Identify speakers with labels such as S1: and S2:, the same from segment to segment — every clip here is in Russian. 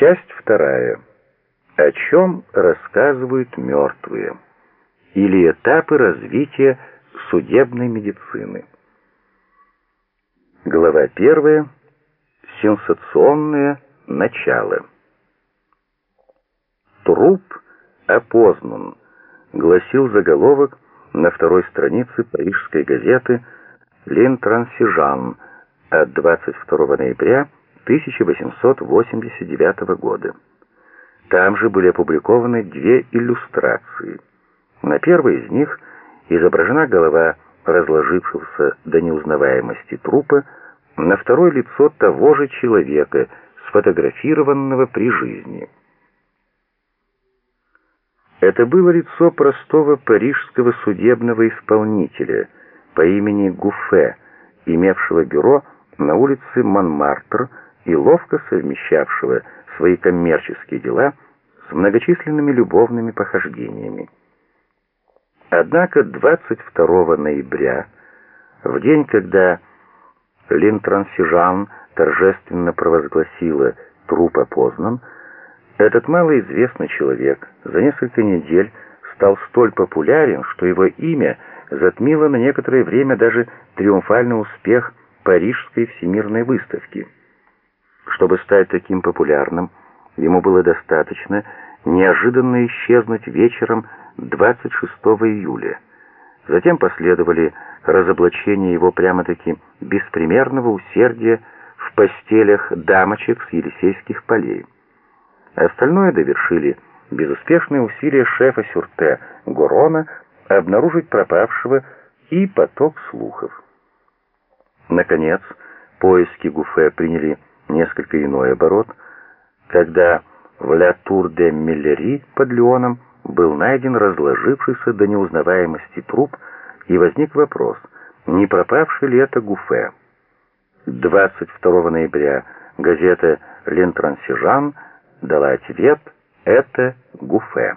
S1: Часть вторая. О чем рассказывают мертвые? Или этапы развития судебной медицины. Глава первая. Сенсационное начало. Труп опознан, гласил заголовок на второй странице парижской газеты «Линтрансижан» от 22 ноября 1889 года. Там же были опубликованы две иллюстрации. На первой из них изображена голова разложившегося до неузнаваемости трупа, на второй лицо того же человека, сфотографированного при жизни. Это было лицо простого парижского судебного исполнителя по имени Гуфе, имевшего бюро на улице Монмартр и ловко совмещавшего свои коммерческие дела с многочисленными любовными похождениями. Однако 22 ноября, в день, когда Линтрансижан торжественно провозгласила «труп опознан», этот малоизвестный человек за несколько недель стал столь популярен, что его имя затмило на некоторое время даже триумфальный успех Парижской всемирной выставки. Чтобы стать таким популярным, ему было достаточно неожиданно исчезнуть вечером 26 июля. Затем последовали разоблачения его прямо-таки беспримерного усердия в постелях дамочек с Елисейских полей. Остальное довершили безуспешные усилия шефа Сюрте Гурона обнаружить пропавшего и поток слухов. Наконец, поиски Гуфе приняли несколько иной оборот, когда в Ля Тур де Миллери под Леоном был найден разложившийся до неузнаваемости труп, и возник вопрос, не пропавший ли это Гуфе. 22 ноября газета «Лентрансижан» дала ответ «Это Гуфе».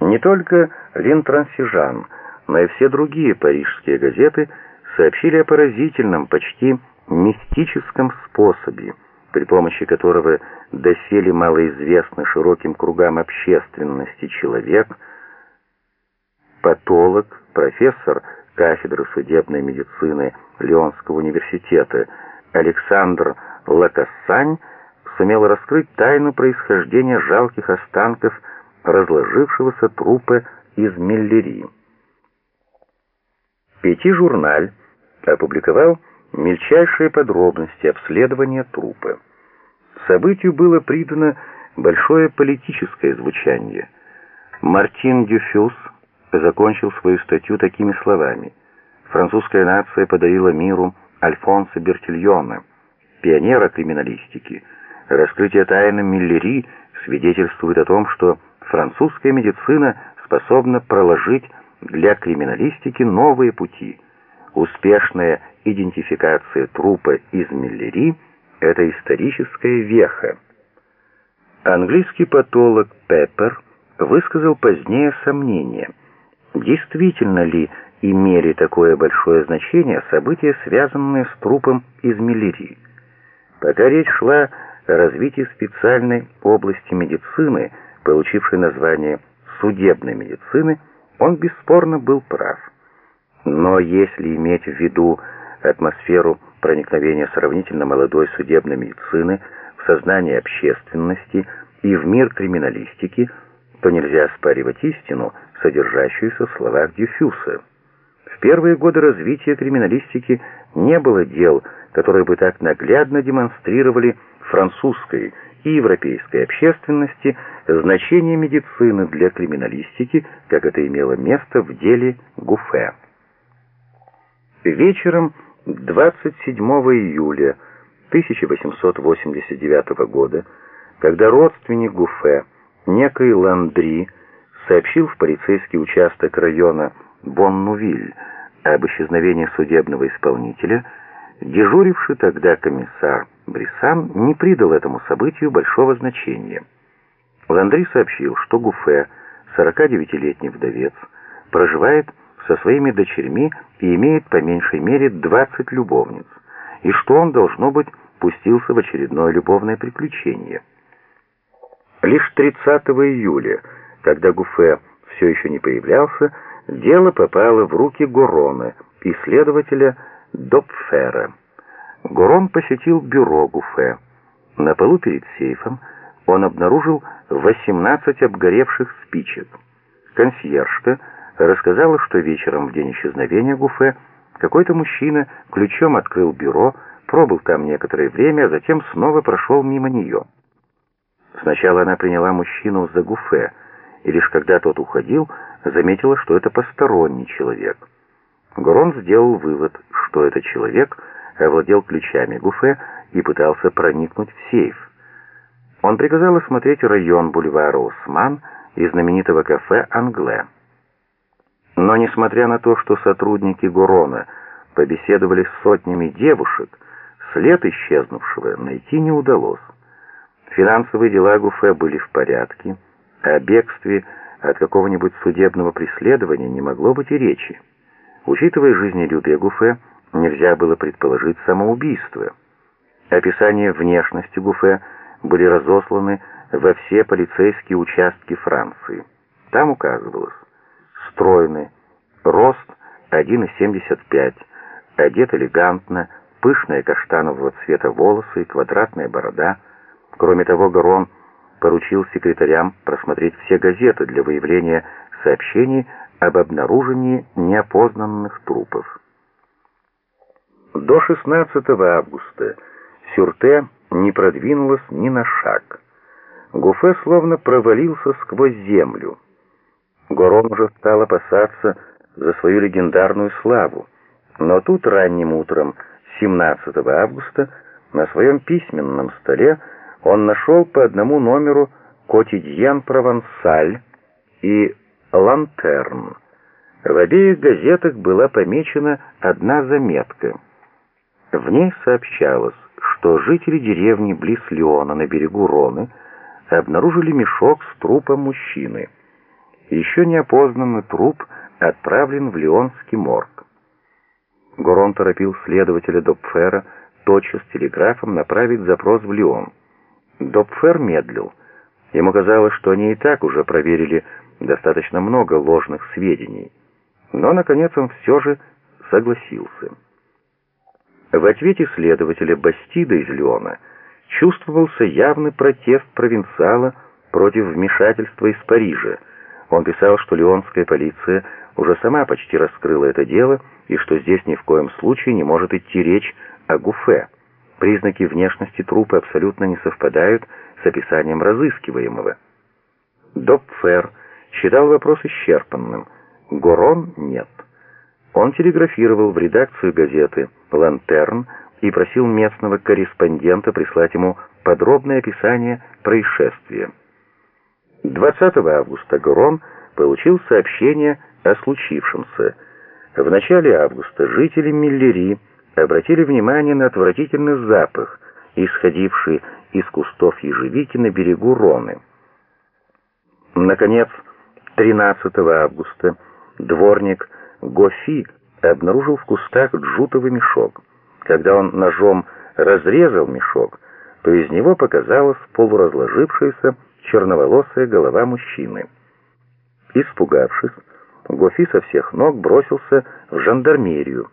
S1: Не только «Лентрансижан», но и все другие парижские газеты сообщили о поразительном, почти мистическом способе, при помощи которого доселе малоизвестный широким кругам общественности человек, патолог, профессор кафедры судебной медицины Лионского университета Александр Лакассань сумел раскрыть тайну происхождения жалких останков разложившегося трупа из Миллери. Пяти-журналь опубликовал мельчайшие подробности обследования трупа. Событию было придано большое политическое звучание. Мартин Дюфюс закончил свою статью такими словами. «Французская нация подарила миру Альфонса Бертильона, пионера криминалистики. Раскрытие тайны Миллери свидетельствует о том, что французская медицина способна проложить для криминалистики новые пути. Успешная идентификация трупа из Миллери – это историческая веха. Английский патолог Пеппер высказал позднее сомнение, действительно ли имели такое большое значение события, связанные с трупом из Миллери. Пока речь шла о развитии специальной области медицины, получившей название судебной медицины, он бесспорно был прав. Но если иметь в виду атмосферу проникновения сравнительно молодой судебной медицины в сознание общественности и в мир криминалистики, то нельзя оспаривать истину, содержащуюся в словах Дюфюса. В первые годы развития криминалистики не было дел, которые бы так наглядно демонстрировали французской и европейской общественности значение медицины для криминалистики, как это имело место в деле Гуфе. Вечером 27 июля 1889 года, когда родственник Гуфе, некий Ландри, сообщил в полицейский участок района Боннувиль об исчезновении судебного исполнителя, дежуривший тогда комиссар Брисан не придал этому событию большого значения. Ландри сообщил, что Гуфе, 49-летний вдовец, проживает со своими дочерьми и имеет по меньшей мере 20 любовниц, и что он, должно быть, пустился в очередное любовное приключение – Лишь 30 июля, когда Гуфе все еще не появлялся, дело попало в руки Гурона, исследователя Допфера. Гурон посетил бюро Гуфе. На полу перед сейфом он обнаружил 18 обгоревших спичек. Консьержка рассказала, что вечером в день исчезновения Гуфе какой-то мужчина ключом открыл бюро, пробыл там некоторое время, а затем снова прошел мимо нее. Сначала она приняла мужчину за Гуфе, и лишь когда тот уходил, заметила, что это посторонний человек. Гурон сделал вывод, что этот человек овладел ключами Гуфе и пытался проникнуть в сейф. Он приказал осмотреть район бульвара Осман и знаменитого кафе «Англе». Но несмотря на то, что сотрудники Гурона побеседовали с сотнями девушек, след исчезнувшего найти не удалось. Финансовые дела Гуфе были в порядке, а о бегстве от какого-нибудь судебного преследования не могло быть и речи. Учитывая жизнелюбие Гуфе, нельзя было предположить самоубийство. Описания внешности Гуфе были разосланы во все полицейские участки Франции. Там указывалось стройный, рост 1,75, одет элегантно, пышные каштанового цвета волосы и квадратная борода. Кроме того, Гарон поручил секретарям просмотреть все газеты для выявления сообщений об обнаружении неопознанных трупов. До 16 августа Сюрте не продвинулась ни на шаг. Гуфе словно провалился сквозь землю. Горон уже стал опасаться за свою легендарную славу, но тут ранним утром 17 августа на своем письменном столе он нашел по одному номеру «Котидьен Провансаль» и «Лантерн». В обеих газетах была помечена одна заметка. В ней сообщалось, что жители деревни близ Леона на берегу Роны обнаружили мешок с трупом мужчины. Еще неопознанный труп отправлен в Леонский морг. Горон торопил следователя Допфера тотчас телеграфом направить запрос в Лион. Допфер медлил. Ему казалось, что они и так уже проверили достаточно много ложных сведений. Но, наконец, он все же согласился. В ответе следователя Бастида из Леона чувствовался явный протест провинциала против вмешательства из Парижа. Он писал, что леонская полиция уже сама почти раскрыла это дело и что здесь ни в коем случае не может идти речь о Гуфе. Признаки внешности трупа абсолютно не совпадают с описанием разыскиваемого. Допфер считал вопрос исчерпанным, Горон нет. Он телеграфировал в редакцию газеты «Лантерн» и просил местного корреспондента прислать ему подробное описание происшествия. 20 августа Горон получил сообщение о случившемся. В начале августа жители Миллери обратили внимание на отвратительный запах, исходивший из кустов ежевики на берегу Роны. Наконец, 13 августа дворник Гофи обнаружил в кустах джутовый мешок. Когда он ножом разрезал мешок, то из него показалась полуразложившаяся черноволосая голова мужчины. Испугавшись, Гофи со всех ног бросился в жандармерию.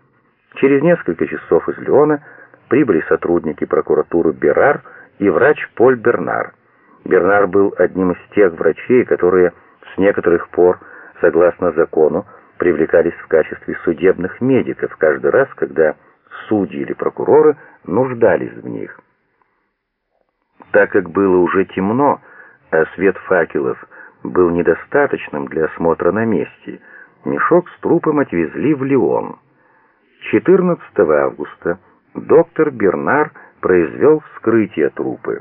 S1: Через несколько часов из Леона прибыли сотрудники прокуратуры Берар и врач Поль Бернар. Бернар был одним из тех врачей, которые с некоторых пор, согласно закону, привлекались в качестве судебных медиков каждый раз, когда судьи или прокуроры нуждались в них. Так как было уже темно, а свет факелов был недостаточным для осмотра на месте, мешок с трупом отвезли в Лион. 14 августа доктор Бернар произвел вскрытие трупа.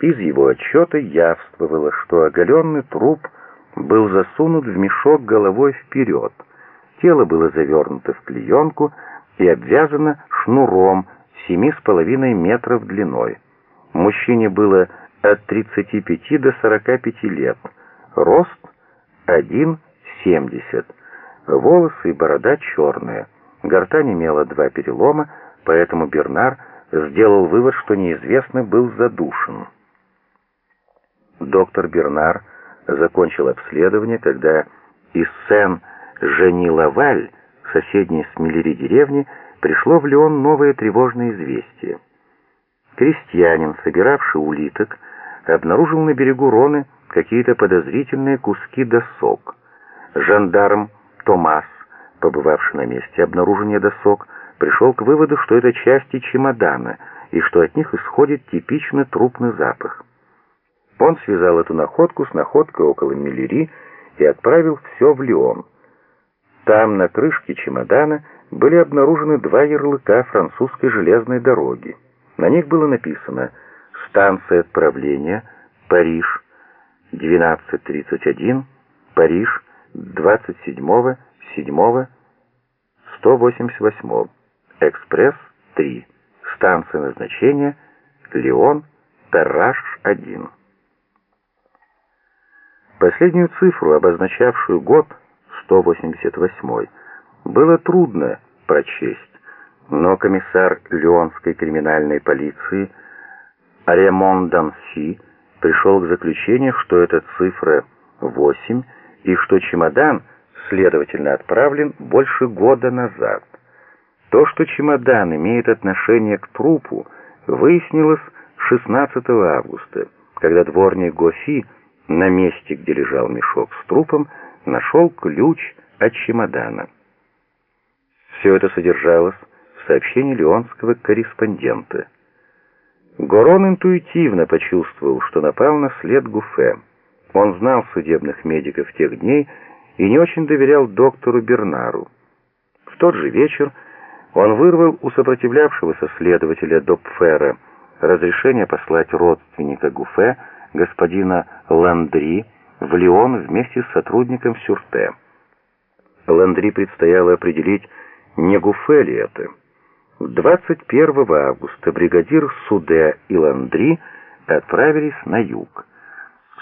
S1: Из его отчета явствовало, что оголенный труп был засунут в мешок головой вперед. Тело было завернуто в клеенку и обвязано шнуром семи с половиной метров длиной. Мужчине было от 35 до 45 лет, рост 1,70, волосы и борода черные, гортань имела два перелома, поэтому Бернар сделал вывод, что неизвестный был задушен. Доктор Бернар закончил обследование, когда из Сен-Жени-Лаваль, соседней с Миллери деревни, пришло в Леон новое тревожное известие. Крестьянин, собиравший улиток, обнаружил на берегу Роны какие-то подозрительные куски досок. Жандарм Томас, побывавший на месте обнаружения досок, пришел к выводу, что это части чемодана и что от них исходит типичный трупный запах. Он связал эту находку с находкой около Миллери и отправил все в Лион. Там, на крышке чемодана, были обнаружены два ярлыка французской железной дороги. На них было написано «Станция отправления, Париж, 12.31, Париж, 27 7 188 Экспресс 3. Станция назначения Леон, Тарраш-1. Последнюю цифру, обозначавшую год 188, было трудно прочесть, но комиссар Леонской криминальной полиции Ремон Данси пришел к заключению, что эта цифра 8 и что чемодан, следовательно, отправлен больше года назад. То, что чемодан имеет отношение к трупу, выяснилось 16 августа, когда дворник Гофи на месте, где лежал мешок с трупом, нашел ключ от чемодана. Все это содержалось в сообщении леонского корреспондента. Горон интуитивно почувствовал, что напал на след Гуфе. Он знал судебных медиков тех дней и не очень доверял доктору Бернару. В тот же вечер он вырвал у сопротивлявшегося следователя Допфера разрешение послать родственника Гуфе, господина Ландри, в Лион вместе с сотрудником Сюрте. Ландри предстояло определить, не Гуфе ли это. 21 августа бригадир Суде и Ландри отправились на юг.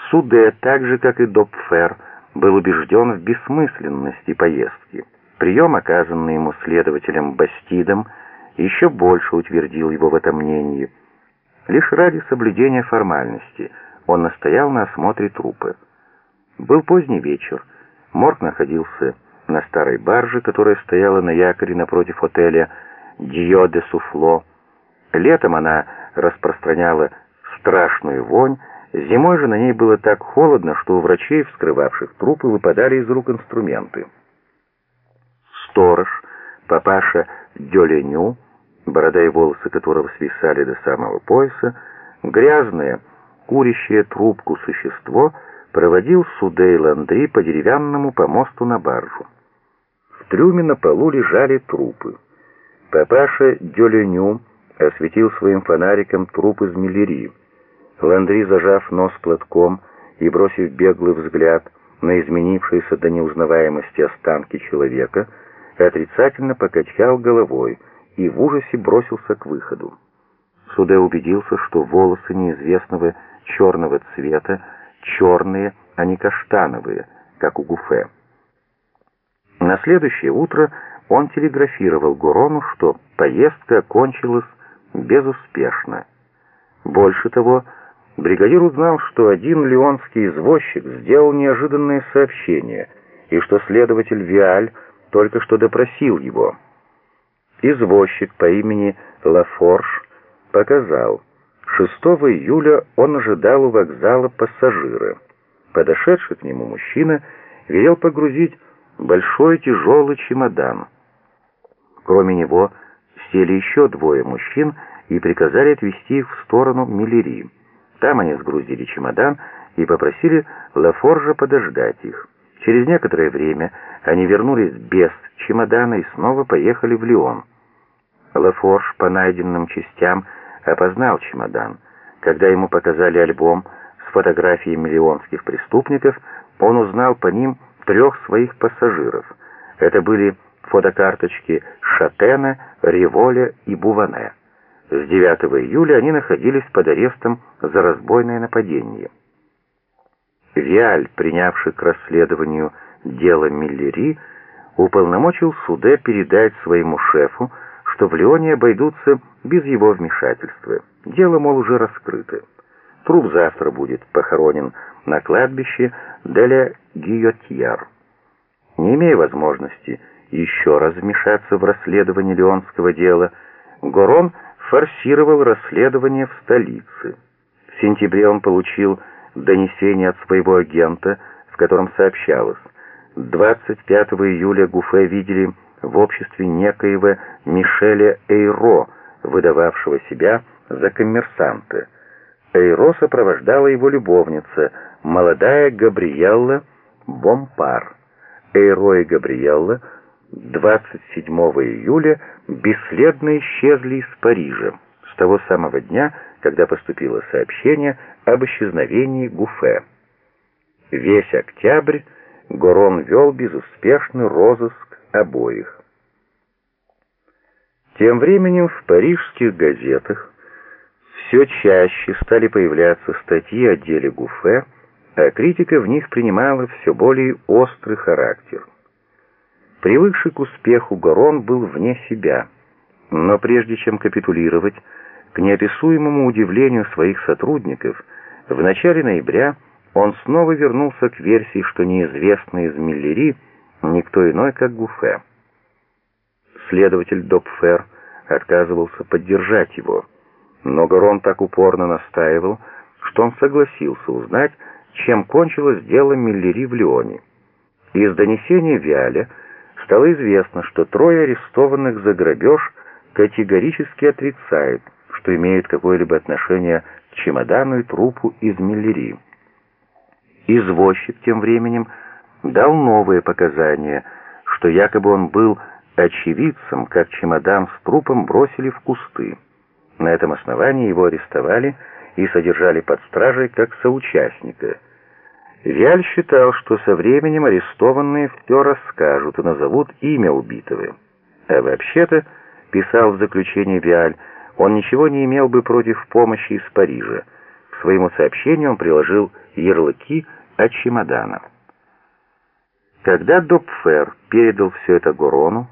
S1: Суде, так же как и Допфер, был убежден в бессмысленности поездки. Прием, оказанный ему следователем Бастидом, еще больше утвердил его в этом мнении. Лишь ради соблюдения формальности он настоял на осмотре трупа. Был поздний вечер. Морг находился на старой барже, которая стояла на якоре напротив отеля «Дио де Суфло». Летом она распространяла страшную вонь, Зимой же на ней было так холодно, что у врачей, вскрывавших трупы, выпадали из рук инструменты. Сторож, папаша Дёленю, борода и волосы которого свисали до самого пояса, грязное, курящее трубку существо, проводил Судей Ландри по деревянному помосту на баржу. В трюме на полу лежали трупы. Папаша Дёленю осветил своим фонариком труп из Миллерии. Ландри, зажав нос платком и бросив беглый взгляд на изменившиеся до неузнаваемости останки человека, отрицательно покачал головой и в ужасе бросился к выходу. Суде убедился, что волосы неизвестного черного цвета черные, а не каштановые, как у Гуфе. На следующее утро он телеграфировал Гурону, что поездка окончилась безуспешно. Больше того, Бригадир узнал, что один леонский извозчик сделал неожиданное сообщение, и что следователь Виаль только что допросил его. Извозчик по имени Лафорж показал, 6 июля он ожидал у вокзала пассажира. Подошедший к нему мужчина велел погрузить большой тяжелый чемодан. Кроме него сели еще двое мужчин и приказали отвезти их в сторону Миллери. Там они сгрузили чемодан и попросили Лафоржа подождать их. Через некоторое время они вернулись без чемодана и снова поехали в Лион. Лафорж по найденным частям опознал чемодан. Когда ему показали альбом с фотографиями лионских преступников, он узнал по ним трех своих пассажиров. Это были фотокарточки Шатена, Револя и Буване. С 9 июля они находились под арестом за разбойное нападение. Виаль, принявший к расследованию дело Миллери, уполномочил Суде передать своему шефу, что в Лионе обойдутся без его вмешательства. Дело, мол, уже раскрыто. Труп завтра будет похоронен на кладбище Деля Гиотьяр. Не имея возможности еще раз вмешаться в расследование Леонского дела, Горон форсировал расследование в столице. В сентябре он получил донесение от своего агента, в котором сообщалось, 25 июля Гуфе видели в обществе некоего Мишеля Эйро, выдававшего себя за коммерсанта. Эйро сопровождала его любовница, молодая Габриэлла Бомпар. Эйро и Габриэлла 27 июля бесследно исчезли из Парижа с того самого дня, когда поступило сообщение об исчезновении Гуфе. Весь октябрь Горон вел безуспешный розыск обоих. Тем временем в парижских газетах все чаще стали появляться статьи о деле Гуфе, а критика в них принимала все более острый характер. Привыкший к успеху Горон был вне себя, но прежде чем капитулировать, к неописуемому удивлению своих сотрудников, в начале ноября он снова вернулся к версии, что неизвестный из Миллери никто иной, как Гуфе. Следователь Допфер отказывался поддержать его, но Горон так упорно настаивал, что он согласился узнать, чем кончилось дело Миллери в Лионе. Из донесения Виаля стало известно, что трое арестованных за грабеж категорически отрицают, что имеют какое-либо отношение к чемодану и трупу из Миллери. Извозчик тем временем дал новые показания, что якобы он был очевидцем, как чемодан с трупом бросили в кусты. На этом основании его арестовали и содержали под стражей как соучастника. Виаль считал, что со временем арестованные все расскажут и назовут имя убитого. А вообще-то, писал в заключении Виаль, он ничего не имел бы против помощи из Парижа. К своему сообщению он приложил ярлыки от чемодана. Когда Допфер передал все это Горону,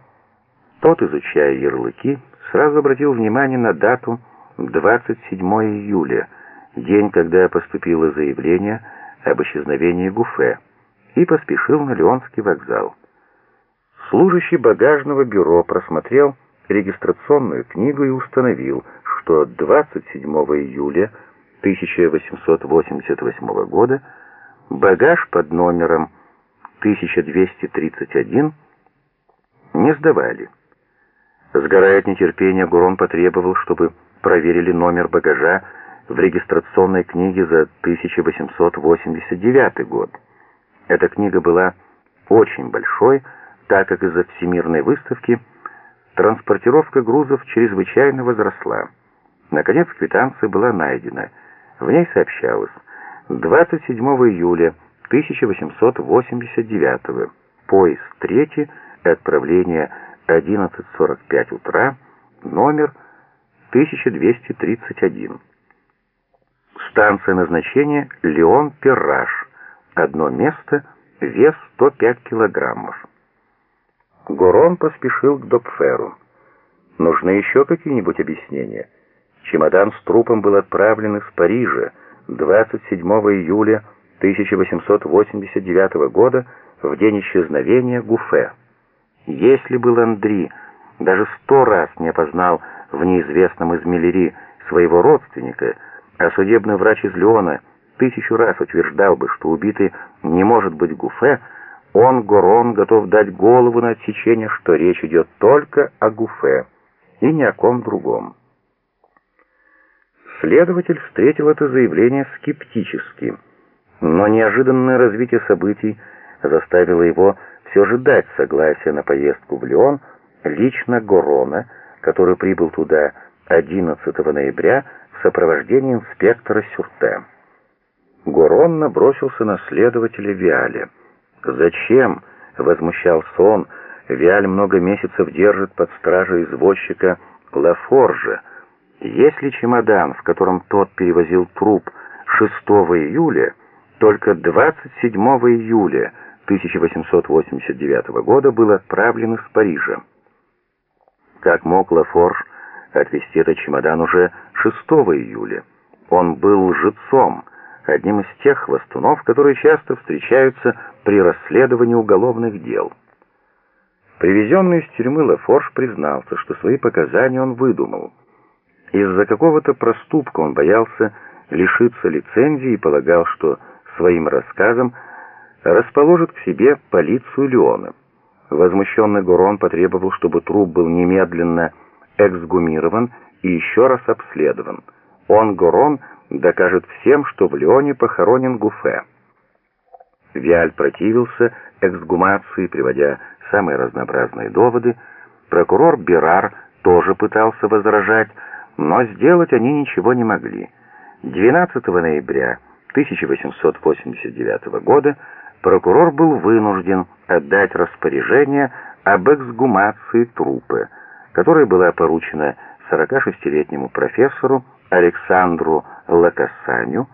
S1: тот, изучая ярлыки, сразу обратил внимание на дату 27 июля, день, когда поступило заявление об исчезновении Гуфе, и поспешил на Леонский вокзал. Служащий багажного бюро просмотрел регистрационную книгу и установил, что 27 июля 1888 года багаж под номером 1231 не сдавали. Сгорая от нетерпения, Гурон потребовал, чтобы проверили номер багажа в регистрационной книге за 1889 год. Эта книга была очень большой, так как из-за всемирной выставки транспортировка грузов чрезвычайно возросла. Наконец квитанция была найдена. В ней сообщалось 27 июля 1889 поезд 3 отправление 11.45 утра, номер 1231. Станция назначения Леон-Пираж. Одно место, вес 105 килограммов. Горон поспешил к Допферу. Нужны еще какие-нибудь объяснения? Чемодан с трупом был отправлен из Парижа 27 июля 1889 года в день исчезновения Гуфе. Если бы Ландри даже сто раз не опознал в неизвестном из Миллери своего родственника, а судебный врач из Леона тысячу раз утверждал бы, что убитый не может быть Гуфе, он, Горон, готов дать голову на отсечение, что речь идет только о Гуфе и ни о ком другом. Следователь встретил это заявление скептически, но неожиданное развитие событий заставило его все же дать согласие на поездку в Лион лично Горона, который прибыл туда 11 ноября сопровождении инспектора Сюрте. Горон набросился на следователя Виаля. «Зачем?» — возмущался он. «Виаль много месяцев держит под стражей извозчика Лафоржа. Если чемодан, в котором тот перевозил труп 6 июля, только 27 июля 1889 года был отправлен из Парижа. Как мог Лафорж отвезти этот чемодан уже 6 июля? Он был лжецом, одним из тех хвостунов, которые часто встречаются при расследовании уголовных дел. Привезенный из тюрьмы Лафорж признался, что свои показания он выдумал. Из-за какого-то проступка он боялся лишиться лицензии и полагал, что своим рассказом расположит к себе полицию Леона. Возмущенный Гурон потребовал, чтобы труп был немедленно эксгумирован и еще раз обследован. Он, Гурон, докажет всем, что в Леоне похоронен Гуфе. Виаль противился эксгумации, приводя самые разнообразные доводы. Прокурор Берар тоже пытался возражать, но сделать они ничего не могли. 12 ноября 1889 года прокурор был вынужден отдать распоряжение об эксгумации трупа, которая была поручена 46-летнему профессору Александру Лакасаню,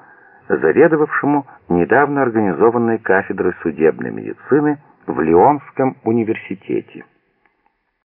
S1: заведовавшему недавно организованной кафедрой судебной медицины в Лионском университете.